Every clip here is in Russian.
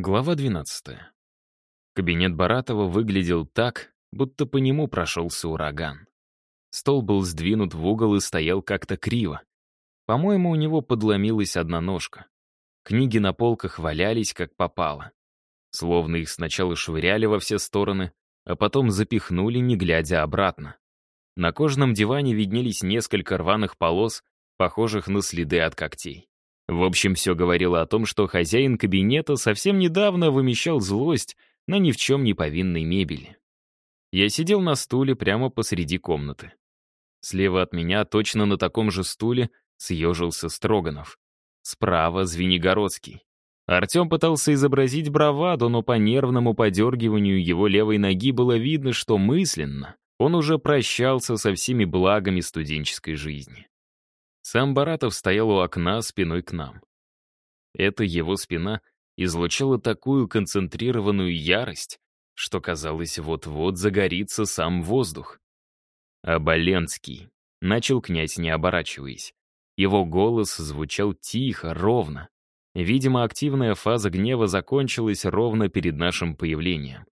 Глава 12. Кабинет Баратова выглядел так, будто по нему прошелся ураган. Стол был сдвинут в угол и стоял как-то криво. По-моему, у него подломилась одна ножка. Книги на полках валялись, как попало. Словно их сначала швыряли во все стороны, а потом запихнули, не глядя обратно. На кожаном диване виднелись несколько рваных полос, похожих на следы от когтей. В общем, все говорило о том, что хозяин кабинета совсем недавно вымещал злость на ни в чем не повинной мебели. Я сидел на стуле прямо посреди комнаты. Слева от меня, точно на таком же стуле, съежился Строганов. Справа — Звенигородский. Артем пытался изобразить браваду, но по нервному подергиванию его левой ноги было видно, что мысленно он уже прощался со всеми благами студенческой жизни. Сам Баратов стоял у окна спиной к нам. Эта его спина излучала такую концентрированную ярость, что казалось, вот-вот загорится сам воздух. «Оболенский», — начал князь, не оборачиваясь. Его голос звучал тихо, ровно. Видимо, активная фаза гнева закончилась ровно перед нашим появлением.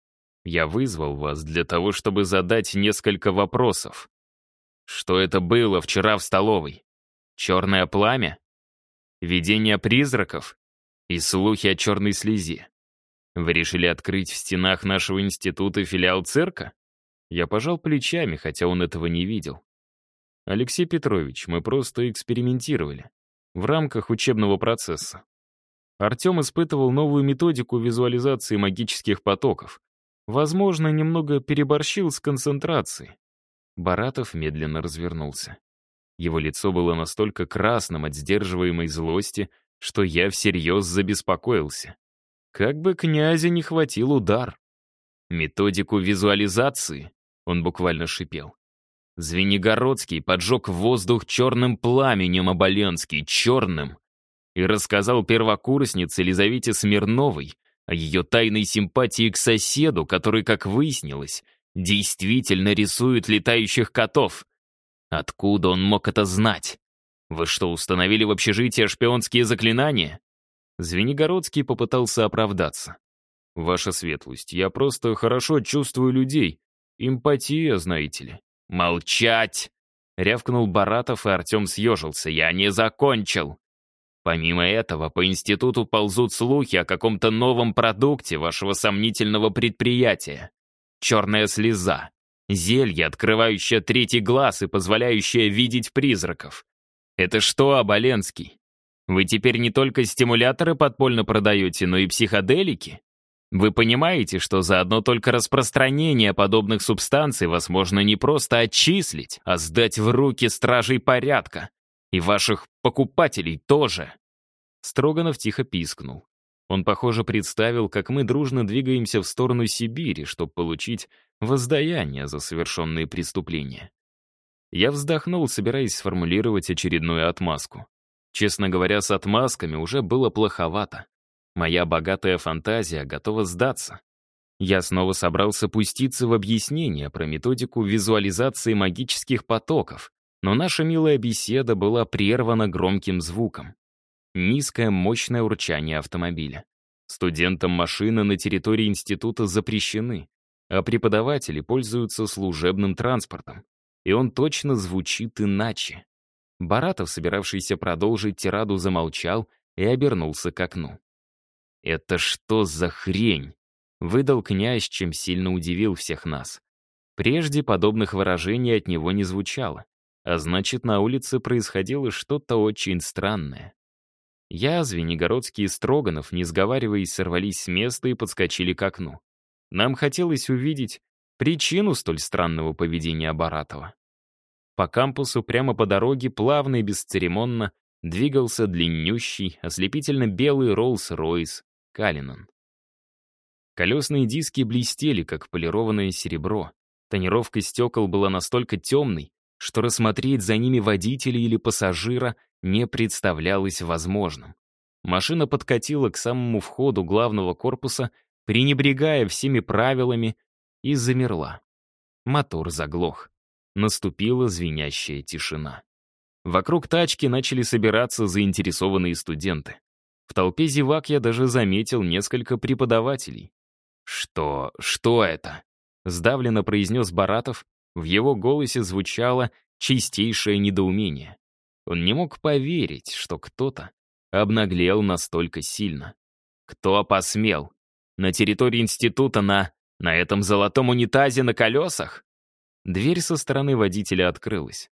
Я вызвал вас для того, чтобы задать несколько вопросов. Что это было вчера в столовой? Черное пламя? Видение призраков? И слухи о черной слезе? Вы решили открыть в стенах нашего института филиал цирка? Я пожал плечами, хотя он этого не видел. Алексей Петрович, мы просто экспериментировали. В рамках учебного процесса. Артем испытывал новую методику визуализации магических потоков. Возможно, немного переборщил с концентрацией. Баратов медленно развернулся. Его лицо было настолько красным от сдерживаемой злости, что я всерьез забеспокоился. Как бы князя не хватил удар. Методику визуализации, он буквально шипел. Звенигородский поджег воздух черным пламенем Оболенский, черным, и рассказал первокурснице Елизавете Смирновой о ее тайной симпатии к соседу, который, как выяснилось, действительно рисует летающих котов. Откуда он мог это знать? Вы что, установили в общежитии шпионские заклинания? Звенигородский попытался оправдаться. Ваша светлость, я просто хорошо чувствую людей. Эмпатия, знаете ли. Молчать! Рявкнул Баратов, и Артем съежился. Я не закончил. Помимо этого, по институту ползут слухи о каком-то новом продукте вашего сомнительного предприятия. Черная слеза. Зелье, открывающее третий глаз и позволяющее видеть призраков. Это что, Оболенский? Вы теперь не только стимуляторы подпольно продаете, но и психоделики? Вы понимаете, что за одно только распространение подобных субстанций вас можно не просто отчислить, а сдать в руки стражей порядка. И ваших покупателей тоже. Строганов тихо пискнул. Он, похоже, представил, как мы дружно двигаемся в сторону Сибири, чтобы получить воздаяние за совершенные преступления. Я вздохнул, собираясь сформулировать очередную отмазку. Честно говоря, с отмазками уже было плоховато. Моя богатая фантазия готова сдаться. Я снова собрался пуститься в объяснение про методику визуализации магических потоков, но наша милая беседа была прервана громким звуком. Низкое мощное урчание автомобиля. Студентам машины на территории института запрещены, а преподаватели пользуются служебным транспортом. И он точно звучит иначе. Баратов, собиравшийся продолжить тираду, замолчал и обернулся к окну. «Это что за хрень?» — выдал князь, чем сильно удивил всех нас. Прежде подобных выражений от него не звучало, а значит, на улице происходило что-то очень странное. Я, Звенигородский и Строганов, не сговариваясь, сорвались с места и подскочили к окну. Нам хотелось увидеть причину столь странного поведения Баратова. По кампусу прямо по дороге плавно и бесцеремонно двигался длиннющий, ослепительно белый Роллс-Ройс Калинан. Колесные диски блестели, как полированное серебро. Тонировка стекол была настолько темной, что рассмотреть за ними водителя или пассажира не представлялось возможным. Машина подкатила к самому входу главного корпуса, пренебрегая всеми правилами, и замерла. Мотор заглох. Наступила звенящая тишина. Вокруг тачки начали собираться заинтересованные студенты. В толпе зевак я даже заметил несколько преподавателей. «Что? Что это?» — сдавленно произнес Баратов. В его голосе звучало чистейшее недоумение. Он не мог поверить, что кто-то обнаглел настолько сильно. Кто посмел? На территории института на... на этом золотом унитазе на колесах? Дверь со стороны водителя открылась.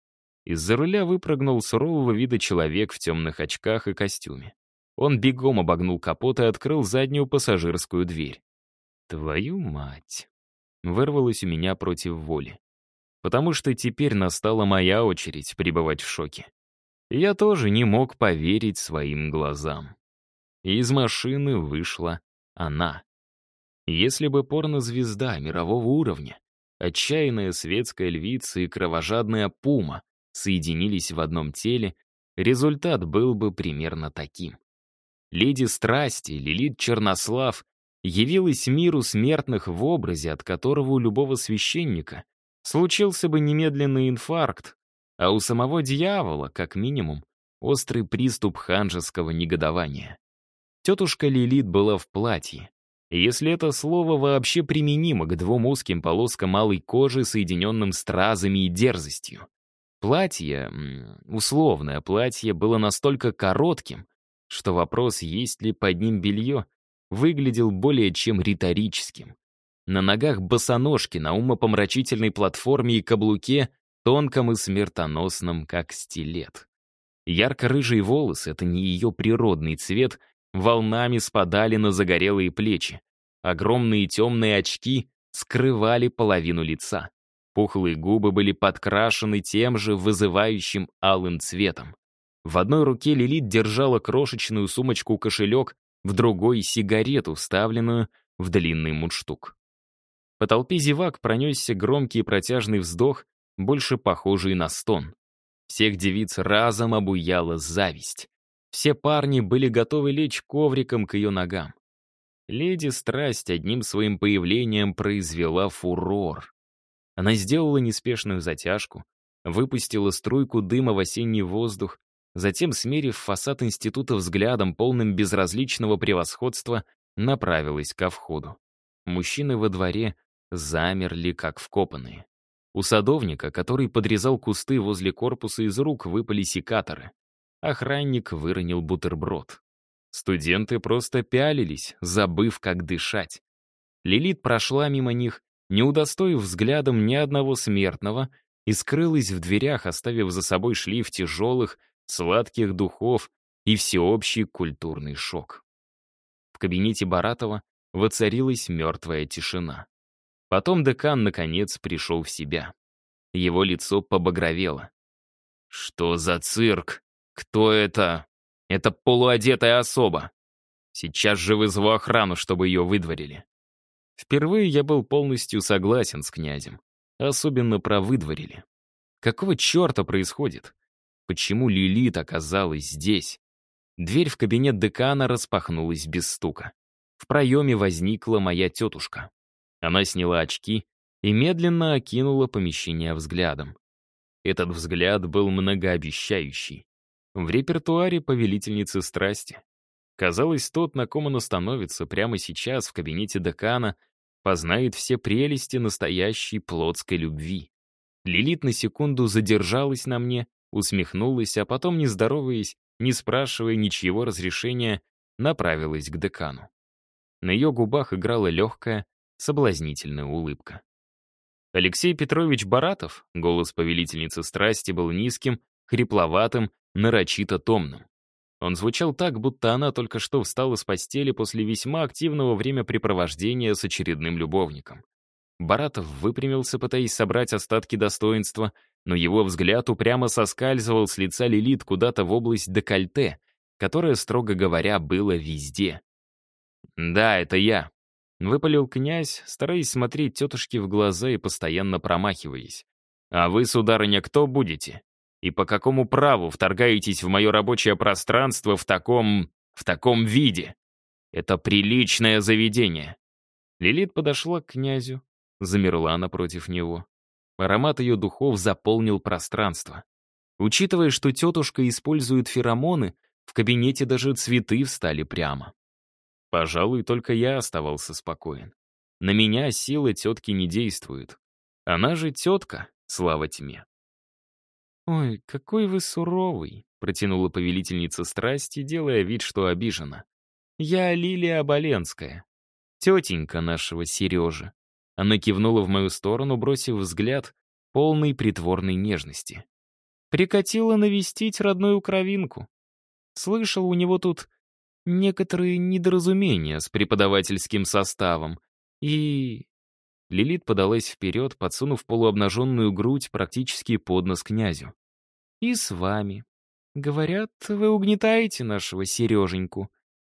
Из-за руля выпрыгнул сурового вида человек в темных очках и костюме. Он бегом обогнул капот и открыл заднюю пассажирскую дверь. «Твою мать!» Вырвалось у меня против воли. Потому что теперь настала моя очередь пребывать в шоке. Я тоже не мог поверить своим глазам. Из машины вышла она. Если бы порнозвезда мирового уровня, отчаянная светская львица и кровожадная пума соединились в одном теле, результат был бы примерно таким. Леди страсти, Лилит Чернослав, явилась миру смертных в образе, от которого у любого священника случился бы немедленный инфаркт, а у самого дьявола, как минимум, острый приступ ханжеского негодования. Тетушка Лилит была в платье. Если это слово вообще применимо к двум узким полоскам малой кожи, соединенным стразами и дерзостью. Платье, условное платье, было настолько коротким, что вопрос, есть ли под ним белье, выглядел более чем риторическим. На ногах босоножки на умопомрачительной платформе и каблуке, тонком и смертоносном, как стилет. Ярко-рыжие волосы — это не ее природный цвет, волнами спадали на загорелые плечи. Огромные темные очки скрывали половину лица. Пухлые губы были подкрашены тем же вызывающим алым цветом. В одной руке Лилит держала крошечную сумочку-кошелек, в другой — сигарету, вставленную в длинный мундштук. По толпе зевак пронесся громкий протяжный вздох, больше похожий на стон. Всех девиц разом обуяла зависть. Все парни были готовы лечь ковриком к ее ногам. Леди Страсть одним своим появлением произвела фурор. Она сделала неспешную затяжку, выпустила струйку дыма в осенний воздух, затем, смерив фасад института взглядом, полным безразличного превосходства, направилась ко входу. Мужчины во дворе замерли, как вкопанные. У садовника, который подрезал кусты возле корпуса, из рук выпали секаторы. Охранник выронил бутерброд. Студенты просто пялились, забыв, как дышать. Лилит прошла мимо них, не удостоив взглядом ни одного смертного, и скрылась в дверях, оставив за собой шлейф тяжелых, сладких духов и всеобщий культурный шок. В кабинете Баратова воцарилась мертвая тишина. Потом декан, наконец, пришел в себя. Его лицо побагровело. «Что за цирк? Кто это? Это полуодетая особа. Сейчас же вызову охрану, чтобы ее выдворили». Впервые я был полностью согласен с князем. Особенно про выдворили. Какого черта происходит? Почему Лилит оказалась здесь? Дверь в кабинет декана распахнулась без стука. В проеме возникла моя тетушка. Она сняла очки и медленно окинула помещение взглядом. Этот взгляд был многообещающий. В репертуаре повелительницы страсти. Казалось, тот, на ком она становится прямо сейчас в кабинете декана, познает все прелести настоящей плотской любви. Лилит на секунду задержалась на мне, усмехнулась, а потом, не здороваясь, не спрашивая ничьего разрешения, направилась к декану. На ее губах играла легкая, соблазнительная улыбка. Алексей Петрович Баратов, голос повелительницы страсти, был низким, хрипловатым, нарочито томным. Он звучал так, будто она только что встала с постели после весьма активного времяпрепровождения с очередным любовником. Баратов выпрямился, пытаясь собрать остатки достоинства, но его взгляд упрямо соскальзывал с лица Лилит куда-то в область декольте, которое, строго говоря, было везде. «Да, это я», — выпалил князь, стараясь смотреть тетушке в глаза и постоянно промахиваясь. «А вы, сударыня, кто будете?» И по какому праву вторгаетесь в мое рабочее пространство в таком... в таком виде? Это приличное заведение». Лилит подошла к князю, замерла напротив него. Аромат ее духов заполнил пространство. Учитывая, что тетушка использует феромоны, В кабинете даже цветы встали прямо. Пожалуй, только я оставался спокоен. На меня сила тетки не действует. Она же тетка, слава тьме. «Ой, какой вы суровый», — протянула повелительница страсти, делая вид, что обижена. «Я Лилия Оболенская, тетенька нашего Сережи». Она кивнула в мою сторону, бросив взгляд, полный притворной нежности. Прикатила навестить родную кровинку. Слышал, у него тут некоторые недоразумения с преподавательским составом. И... Лилит подалась вперед, подсунув полуобнаженную грудь практически под нос князю. «И с вами. Говорят, вы угнетаете нашего Сереженьку».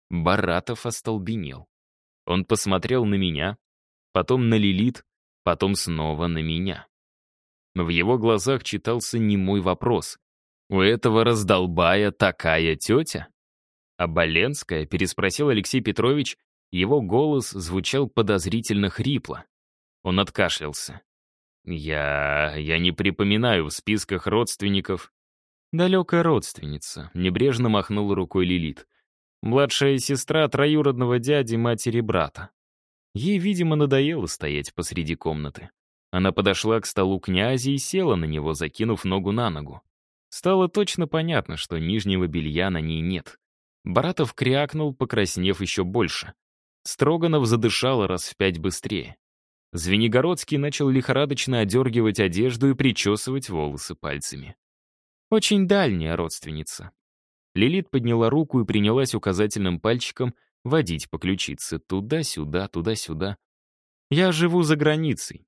Баратов остолбенел. Он посмотрел на меня, потом на Лилит, потом снова на меня. В его глазах читался немой вопрос. «У этого раздолбая такая тетя?» «А Боленская?» — переспросил Алексей Петрович. Его голос звучал подозрительно хрипло. Он откашлялся. «Я... я не припоминаю в списках родственников...» «Далекая родственница», — небрежно махнула рукой Лилит. «Младшая сестра троюродного дяди матери брата». Ей, видимо, надоело стоять посреди комнаты. Она подошла к столу князя и села на него, закинув ногу на ногу. Стало точно понятно, что нижнего белья на ней нет. Баратов крякнул, покраснев еще больше. Строганов задышал раз в пять быстрее. Звенигородский начал лихорадочно одергивать одежду и причесывать волосы пальцами. Очень дальняя родственница. Лилит подняла руку и принялась указательным пальчиком водить по ключице туда-сюда, туда-сюда. «Я живу за границей.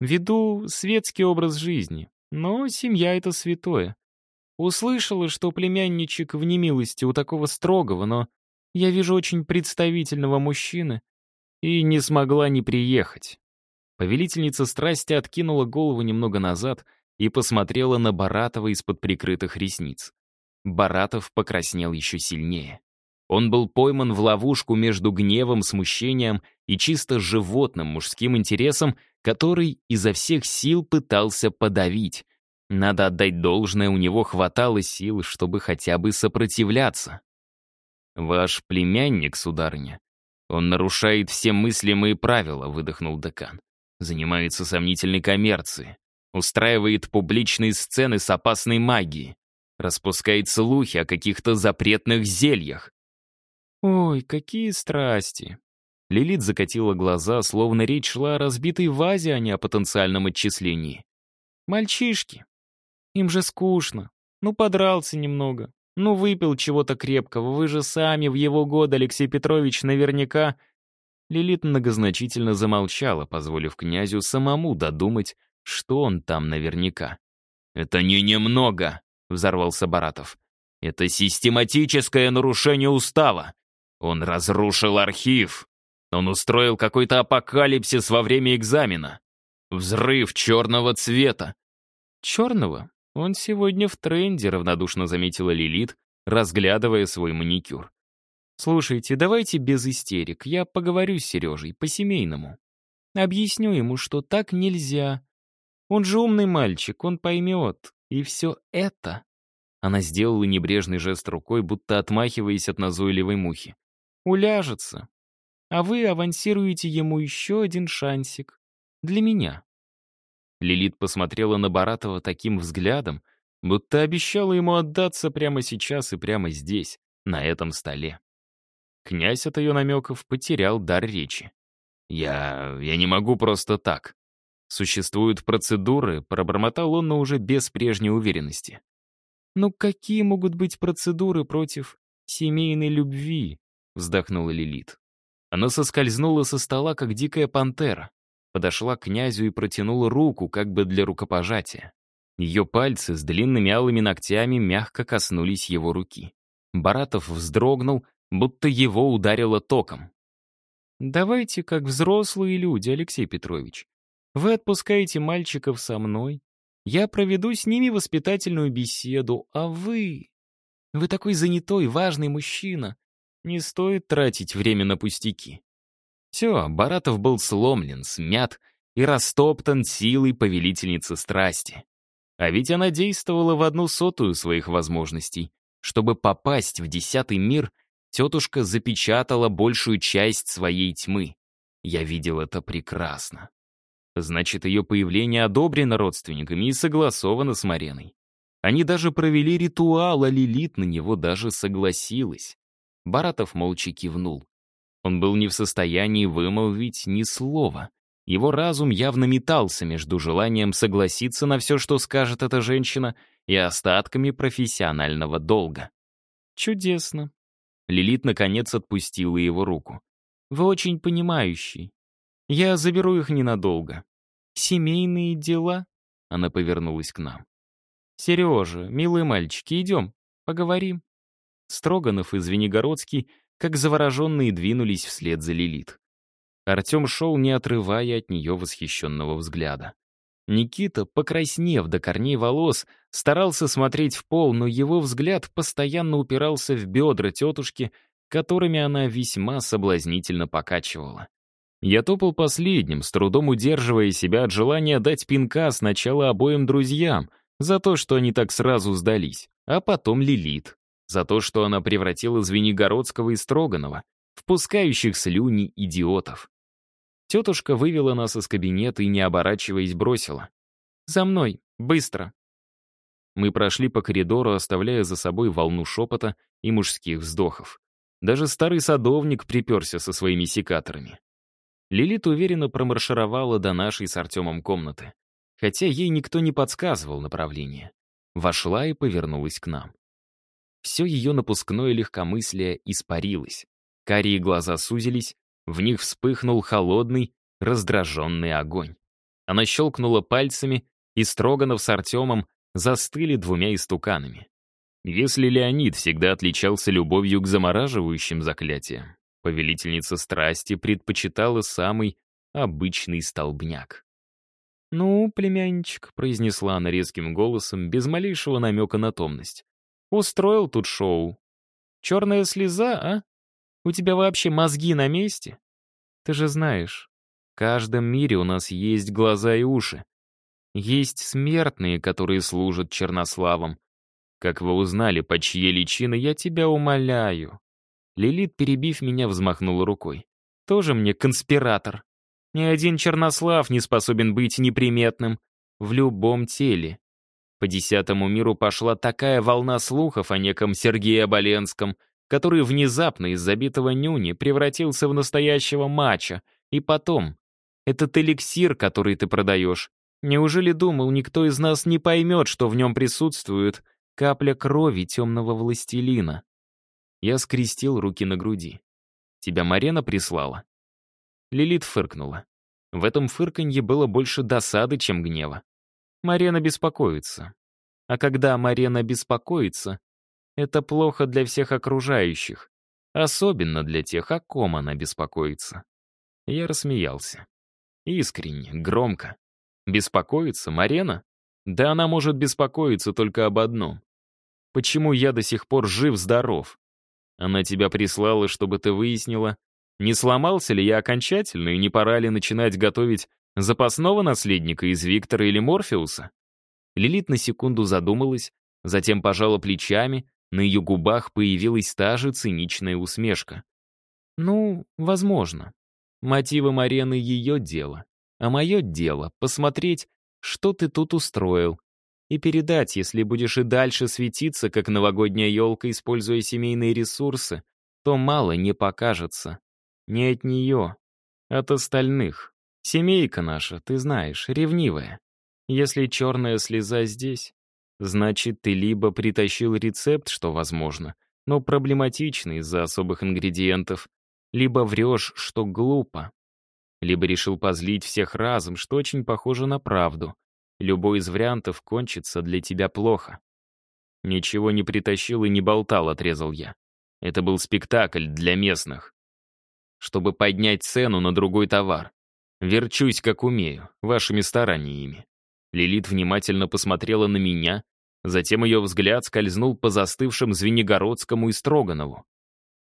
Веду светский образ жизни, но семья — это святое. Услышала, что племянничек в немилости у такого строгого, но я вижу очень представительного мужчины и не смогла не приехать. Повелительница страсти откинула голову немного назад и посмотрела на Баратова из-под прикрытых ресниц. Баратов покраснел еще сильнее. Он был пойман в ловушку между гневом, смущением и чисто животным мужским интересом, который изо всех сил пытался подавить. Надо отдать должное, у него хватало сил, чтобы хотя бы сопротивляться. «Ваш племянник, сударыня, он нарушает все мыслимые правила», — выдохнул декан. «Занимается сомнительной коммерцией, устраивает публичные сцены с опасной магией, распускает слухи о каких-то запретных зельях, «Ой, какие страсти!» Лилит закатила глаза, словно речь шла о разбитой вазе, а не о потенциальном отчислении. «Мальчишки. Им же скучно. Ну, подрался немного. Ну, выпил чего-то крепкого. Вы же сами в его годы, Алексей Петрович, наверняка...» Лилит многозначительно замолчала, позволив князю самому додумать, что он там наверняка. «Это не немного», — взорвался Баратов. «Это систематическое нарушение устава. Он разрушил архив. Он устроил какой-то апокалипсис во время экзамена. Взрыв черного цвета. Черного? Он сегодня в тренде, равнодушно заметила Лилит, разглядывая свой маникюр. «Слушайте, давайте без истерик. Я поговорю с Сережей по-семейному. Объясню ему, что так нельзя. Он же умный мальчик, он поймет. И все это...» Она сделала небрежный жест рукой, будто отмахиваясь от назойливой мухи уляжется. А вы авансируете ему еще один шансик. Для меня. Лилит посмотрела на Баратова таким взглядом, будто обещала ему отдаться прямо сейчас и прямо здесь, на этом столе. Князь от ее намеков потерял дар речи. «Я... я не могу просто так. Существуют процедуры», — пробормотал он, но уже без прежней уверенности. «Ну какие могут быть процедуры против семейной любви?» — вздохнула Лилит. Она соскользнула со стола, как дикая пантера, подошла к князю и протянула руку, как бы для рукопожатия. Ее пальцы с длинными алыми ногтями мягко коснулись его руки. Баратов вздрогнул, будто его ударило током. «Давайте как взрослые люди, Алексей Петрович. Вы отпускаете мальчиков со мной, я проведу с ними воспитательную беседу, а вы... Вы такой занятой, важный мужчина. Не стоит тратить время на пустяки. Все, Баратов был сломлен, смят и растоптан силой повелительницы страсти. А ведь она действовала в одну сотую своих возможностей. Чтобы попасть в десятый мир, тетушка запечатала большую часть своей тьмы. Я видел это прекрасно. Значит, ее появление одобрено родственниками и согласовано с Мареной. Они даже провели ритуал, а Лилит на него даже согласилась. Баратов молча кивнул. Он был не в состоянии вымолвить ни слова. Его разум явно метался между желанием согласиться на все, что скажет эта женщина, и остатками профессионального долга. «Чудесно». Лилит, наконец, отпустила его руку. «Вы очень понимающий. Я заберу их ненадолго. Семейные дела?» Она повернулась к нам. «Сережа, милые мальчики, идем, поговорим». Строганов и Звенигородский, как завороженные, двинулись вслед за Лилит. Артем шел, не отрывая от нее восхищенного взгляда. Никита, покраснев до корней волос, старался смотреть в пол, но его взгляд постоянно упирался в бедра тетушки, которыми она весьма соблазнительно покачивала. Я топал последним, с трудом удерживая себя от желания дать пинка сначала обоим друзьям за то, что они так сразу сдались, а потом Лилит, за то, что она превратила Звенигородского и Строганова в пускающих слюни идиотов. Тетушка вывела нас из кабинета и, не оборачиваясь, бросила. «За мной! Быстро!» Мы прошли по коридору, оставляя за собой волну шепота и мужских вздохов. Даже старый садовник приперся со своими секаторами. Лилит уверенно промаршировала до нашей с Артемом комнаты, хотя ей никто не подсказывал направление. Вошла и повернулась к нам. Все ее напускное легкомыслие испарилось. Карие глаза сузились, в них вспыхнул холодный, раздраженный огонь. Она щелкнула пальцами, и Строганов с Артемом застыли двумя истуканами. Если Леонид всегда отличался любовью к замораживающим заклятиям, повелительница страсти предпочитала самый обычный столбняк. «Ну, племянничек», — произнесла она резким голосом, без малейшего намека на томность. «Устроил тут шоу. Черная слеза, а? У тебя вообще мозги на месте? Ты же знаешь, в каждом мире у нас есть глаза и уши. Есть смертные, которые служат чернославам. Как вы узнали, по чьей личине, я тебя умоляю. Лилит, перебив меня, взмахнула рукой. Тоже мне конспиратор. Ни один чернослав не способен быть неприметным в любом теле. По десятому миру пошла такая волна слухов о неком Сергее Оболенском, который внезапно из забитого нюни превратился в настоящего мача. И потом, этот эликсир, который ты продаешь, неужели думал, никто из нас не поймет, что в нем присутствует капля крови темного властелина? Я скрестил руки на груди. Тебя Марена прислала? Лилит фыркнула. В этом фырканье было больше досады, чем гнева. Марена беспокоится. А когда Марена беспокоится, это плохо для всех окружающих, особенно для тех, о ком она беспокоится. Я рассмеялся. Искренне, громко. Беспокоиться, Марена? Да она может беспокоиться только об одном. Почему я до сих пор жив-здоров? Она тебя прислала, чтобы ты выяснила, не сломался ли я окончательно и не пора ли начинать готовить запасного наследника из Виктора или Морфеуса? Лилит на секунду задумалась, затем пожала плечами, на ее губах появилась та же циничная усмешка. «Ну, возможно. Мотивы Марены — ее дело. А мое дело — посмотреть, что ты тут устроил, и передать, если будешь и дальше светиться, как новогодняя елка, используя семейные ресурсы, то мало не покажется. Не от нее, от остальных. Семейка наша, ты знаешь, ревнивая. Если черная слеза здесь, Значит, ты либо притащил рецепт, что возможно, но проблематично из-за особых ингредиентов, либо врешь, что глупо. Либо решил позлить всех разом, что очень похоже на правду. Любой из вариантов кончится для тебя плохо. Ничего не притащил и не болтал, отрезал я. Это был спектакль для местных. Чтобы поднять цену на другой товар. Верчусь, как умею, вашими стараниями. Лилит внимательно посмотрела на меня, затем ее взгляд скользнул по застывшим Звенигородскому и Строганову.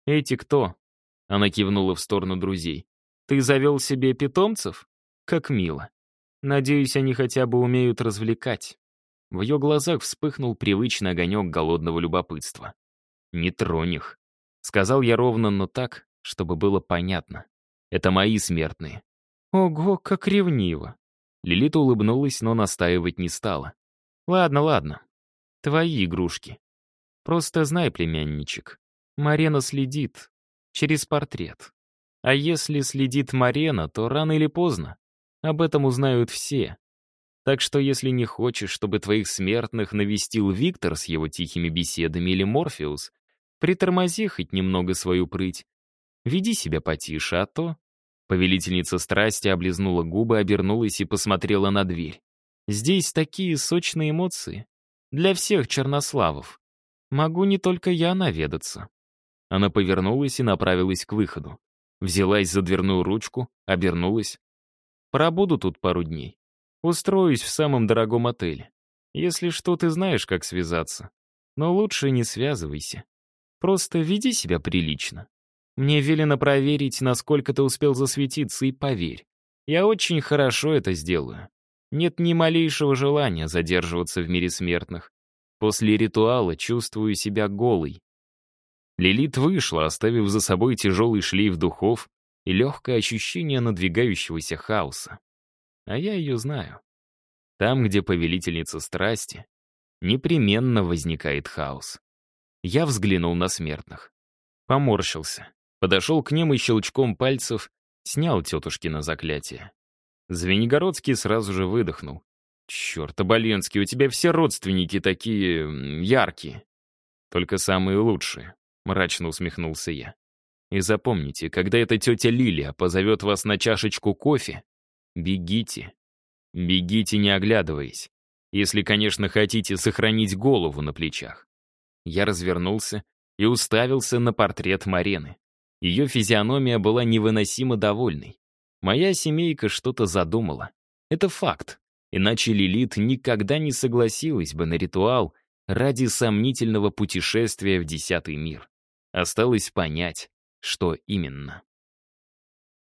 «Эти кто?» — она кивнула в сторону друзей. «Ты завел себе питомцев? Как мило. Надеюсь, они хотя бы умеют развлекать». В ее глазах вспыхнул привычный огонек голодного любопытства. Не тронь их. Сказал я ровно, но так, чтобы было понятно. Это мои смертные. Ого, как ревниво. Лилита улыбнулась, но настаивать не стала. Ладно, ладно. Твои игрушки. Просто знай, племянничек, Марена следит. Через портрет. А если следит Марена, то рано или поздно. Об этом узнают все. Так что если не хочешь, чтобы твоих смертных навестил Виктор с его тихими беседами или Морфеус, притормози хоть немного свою прыть. Веди себя потише, а то... Повелительница страсти облизнула губы, обернулась и посмотрела на дверь. Здесь такие сочные эмоции. Для всех чернославов. Могу не только я наведаться. Она повернулась и направилась к выходу. Взялась за дверную ручку, обернулась. Пробуду тут пару дней. Устроюсь в самом дорогом отеле. Если что, ты знаешь, как связаться. Но лучше не связывайся. Просто веди себя прилично. Мне велено проверить, насколько ты успел засветиться, и поверь. Я очень хорошо это сделаю. Нет ни малейшего желания задерживаться в мире смертных. После ритуала чувствую себя голой. Лилит вышла, оставив за собой тяжелый шлейф духов и легкое ощущение надвигающегося хаоса. А я ее знаю. Там, где повелительница страсти, непременно возникает хаос. Я взглянул на смертных. Поморщился. Подошел к ним и щелчком пальцев снял тетушки на заклятие. Звенигородский сразу же выдохнул. «Черт, Оболенский, у тебя все родственники такие... яркие. Только самые лучшие», — мрачно усмехнулся я. «И запомните, когда эта тетя Лилия позовет вас на чашечку кофе, Бегите. Бегите, не оглядываясь. Если, конечно, хотите сохранить голову на плечах. Я развернулся и уставился на портрет Марены. Ее физиономия была невыносимо довольной. Моя семейка что-то задумала. Это факт. Иначе Лилит никогда не согласилась бы на ритуал ради сомнительного путешествия в десятый мир. Осталось понять, что именно.